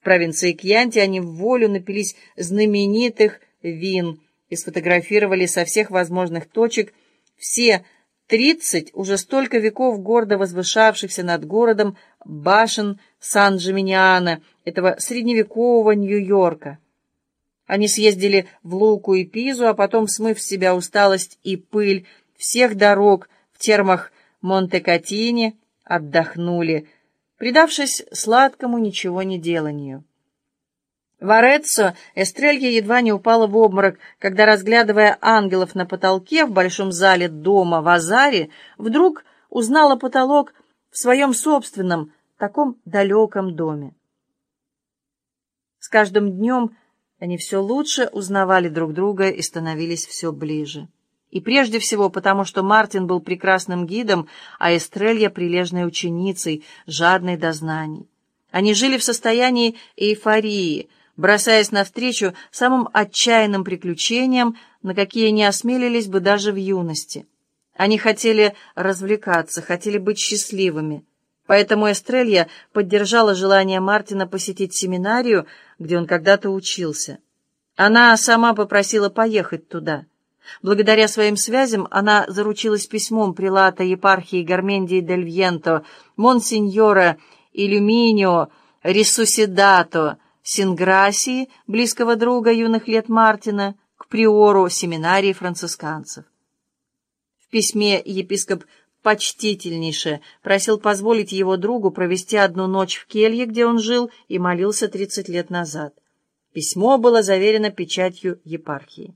В провинции Кьянти они в волю напились знаменитых вин и сфотографировали со всех возможных точек все тридцать уже столько веков гордо возвышавшихся над городом башен Сан-Джиминиана, этого средневекового Нью-Йорка. Они съездили в Луку и Пизу, а потом, смыв с себя усталость и пыль всех дорог в термах Монте-Катини, отдохнули, предавшись сладкому ничего не деланию. В Ореццо Эстрелья едва не упала в обморок, когда, разглядывая ангелов на потолке в большом зале дома в Азаре, вдруг узнала потолок в своем собственном, таком далеком доме. С каждым днем они все лучше узнавали друг друга и становились все ближе. И прежде всего потому, что Мартин был прекрасным гидом, а Эстрелья — прилежной ученицей, жадной до знаний. Они жили в состоянии эйфории — бросаясь навстречу самым отчаянным приключениям, на какие не осмелились бы даже в юности. Они хотели развлекаться, хотели быть счастливыми. Поэтому Эстрелья поддержала желание Мартина посетить семинарию, где он когда-то учился. Она сама попросила поехать туда. Благодаря своим связям она заручилась письмом прилата епархии Гармендии дель Вьенто, монсеньора Иллюминио Рисусидато, Синграсии, близкого друга юных лет Мартина, к приору семинарии францисканцев. В письме епископ почтительнейше просил позволить его другу провести одну ночь в келье, где он жил и молился 30 лет назад. Письмо было заверено печатью епархии.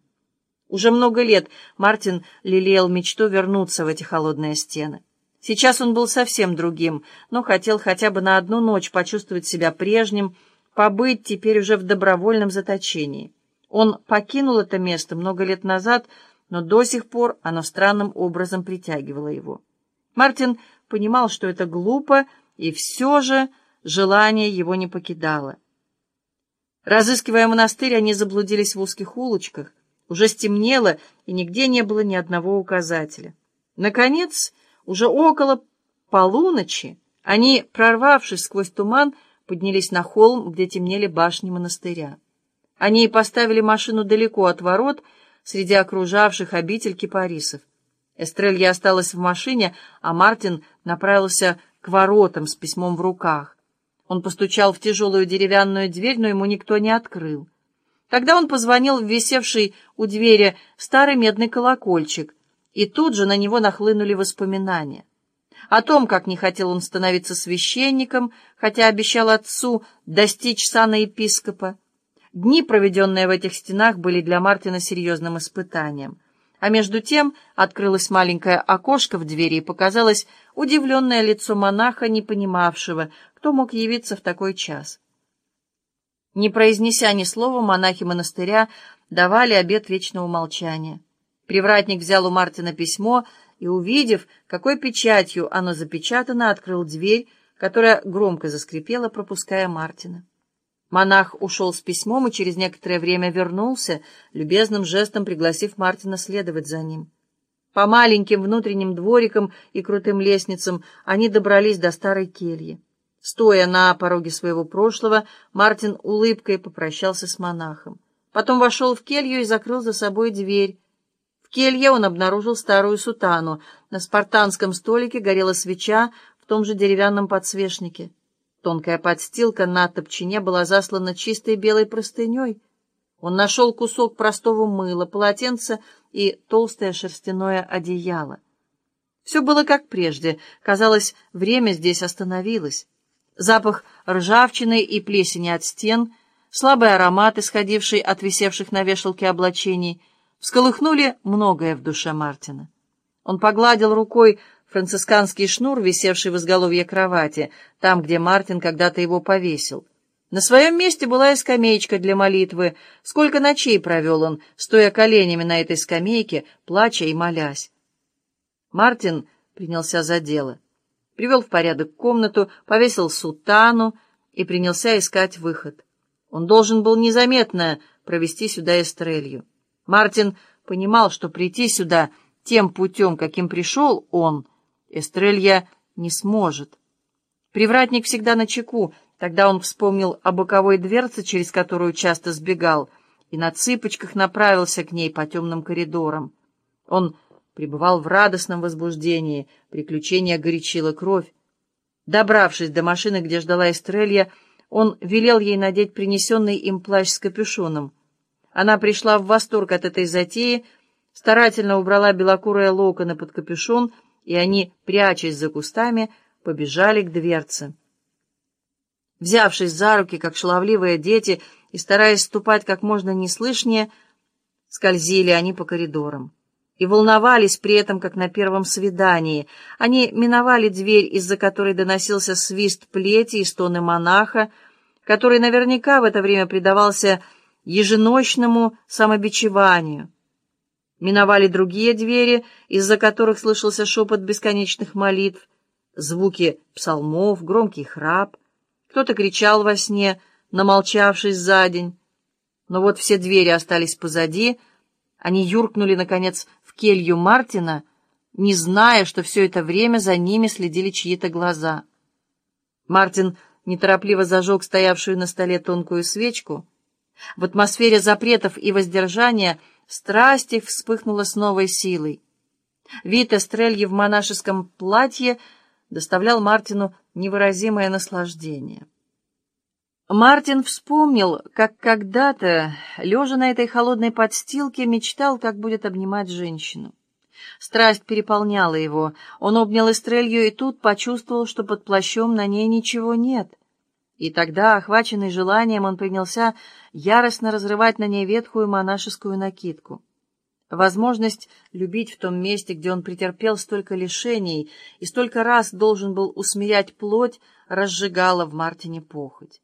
Уже много лет Мартин лелеял мечту вернуться в эти холодные стены. Сейчас он был совсем другим, но хотел хотя бы на одну ночь почувствовать себя прежним, побыть теперь уже в добровольном заточении. Он покинул это место много лет назад, но до сих пор оно странным образом притягивало его. Мартин понимал, что это глупо, и все же желание его не покидало. Разыскивая монастырь, они заблудились в узких улочках. Уже стемнело, и нигде не было ни одного указателя. Наконец, уже около полуночи, они, прорвавшись сквозь туман, поднялись на холм, где темнели башни монастыря. Они поставили машину далеко от ворот, среди окружавших обитель кипарисов. Эстрелья осталась в машине, а Мартин направился к воротам с письмом в руках. Он постучал в тяжелую деревянную дверь, но ему никто не открыл. Тогда он позвонил в висевший у двери старый медный колокольчик, и тут же на него нахлынули воспоминания о том, как не хотел он становиться священником, хотя обещал отцу достичь сана епископа. Дни, проведенные в этих стенах, были для Мартина серьезным испытанием. А между тем открылось маленькое окошко в двери и показалось удивленное лицо монаха, не понимавшего, кто мог явиться в такой час. Не произнеся ни слова, монахи монастыря давали обет вечного молчания. Привратник взял у Мартина письмо — и, увидев, какой печатью оно запечатано, открыл дверь, которая громко заскрипела, пропуская Мартина. Монах ушел с письмом и через некоторое время вернулся, любезным жестом пригласив Мартина следовать за ним. По маленьким внутренним дворикам и крутым лестницам они добрались до старой кельи. Стоя на пороге своего прошлого, Мартин улыбкой попрощался с монахом. Потом вошел в келью и закрыл за собой дверь, келье он обнаружил старую сутану. На спартанском столике горела свеча в том же деревянном подсвечнике. Тонкая подстилка на топчине была заслана чистой белой простыней. Он нашел кусок простого мыла, полотенца и толстое шерстяное одеяло. Все было как прежде. Казалось, время здесь остановилось. Запах ржавчины и плесени от стен, слабый аромат, исходивший от висевших на вешалке облачений — всколыхнули многое в душе Мартина. Он погладил рукой францисканский шнур, висевший в изголовье кровати, там, где Мартин когда-то его повесил. На своем месте была и скамеечка для молитвы. Сколько ночей провел он, стоя коленями на этой скамейке, плача и молясь. Мартин принялся за дело. Привел в порядок комнату, повесил сутану и принялся искать выход. Он должен был незаметно провести сюда эстрелью. Мартин понимал, что прийти сюда тем путем, каким пришел он, Эстрелья не сможет. Привратник всегда на чеку, Тогда он вспомнил о боковой дверце, через которую часто сбегал, и на цыпочках направился к ней по темным коридорам. Он пребывал в радостном возбуждении, приключение горячило кровь. Добравшись до машины, где ждала Эстрелья, он велел ей надеть принесенный им плащ с капюшоном. Она пришла в восторг от этой затеи, старательно убрала белокурые локоны под капюшон, и они, прячась за кустами, побежали к дверце. Взявшись за руки, как шаловливые дети, и стараясь ступать как можно неслышнее, скользили они по коридорам. И волновались при этом, как на первом свидании. Они миновали дверь, из-за которой доносился свист плети и стоны монаха, который наверняка в это время предавался еженочному самобичеванию. Миновали другие двери, из-за которых слышался шепот бесконечных молитв, звуки псалмов, громкий храп. Кто-то кричал во сне, намолчавшись за день. Но вот все двери остались позади. Они юркнули, наконец, келью Мартина, не зная, что все это время за ними следили чьи-то глаза. Мартин неторопливо зажег стоявшую на столе тонкую свечку. В атмосфере запретов и воздержания страсть их вспыхнула с новой силой. Вид Эстрельи в монашеском платье доставлял Мартину невыразимое наслаждение. Мартин вспомнил, как когда-то, лежа на этой холодной подстилке, мечтал, как будет обнимать женщину. Страсть переполняла его. Он обнял Эстрелью и тут почувствовал, что под плащом на ней ничего нет. И тогда, охваченный желанием, он принялся яростно разрывать на ней ветхую монашескую накидку. Возможность любить в том месте, где он претерпел столько лишений и столько раз должен был усмирять плоть, разжигала в Мартине похоть.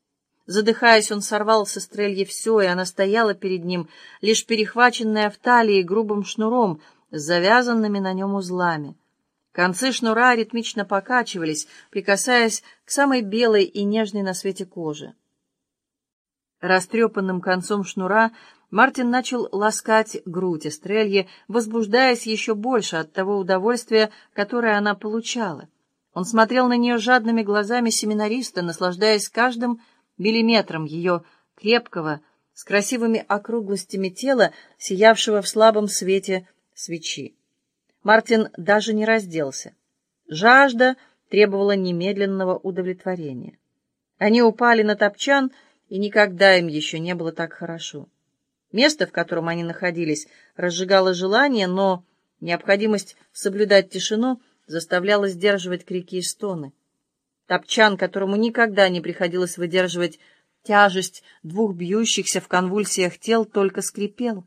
Задыхаясь, он сорвал с Эстрельи все, и она стояла перед ним, лишь перехваченная в талии грубым шнуром с завязанными на нем узлами. Концы шнура ритмично покачивались, прикасаясь к самой белой и нежной на свете коже. Растрепанным концом шнура Мартин начал ласкать грудь Эстрельи, возбуждаясь еще больше от того удовольствия, которое она получала. Он смотрел на нее жадными глазами семинариста, наслаждаясь каждым миллиметром ее крепкого, с красивыми округлостями тела, сиявшего в слабом свете свечи. Мартин даже не разделся. Жажда требовала немедленного удовлетворения. Они упали на топчан, и никогда им еще не было так хорошо. Место, в котором они находились, разжигало желание, но необходимость соблюдать тишину заставляла сдерживать крики и стоны. Топчан, которому никогда не приходилось выдерживать тяжесть двух бьющихся в конвульсиях тел, только скрипел.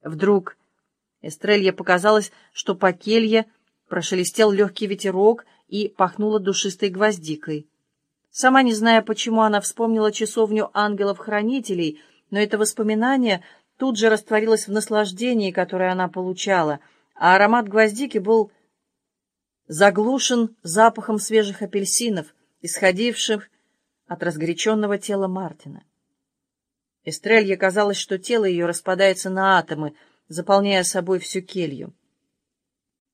Вдруг Эстрелье показалось, что по келье прошелестел легкий ветерок и пахнуло душистой гвоздикой. Сама не зная, почему она вспомнила часовню ангелов-хранителей — но это воспоминание тут же растворилось в наслаждении, которое она получала, а аромат гвоздики был заглушен запахом свежих апельсинов, исходивших от разгоряченного тела Мартина. Эстрелье казалось, что тело ее распадается на атомы, заполняя собой всю келью.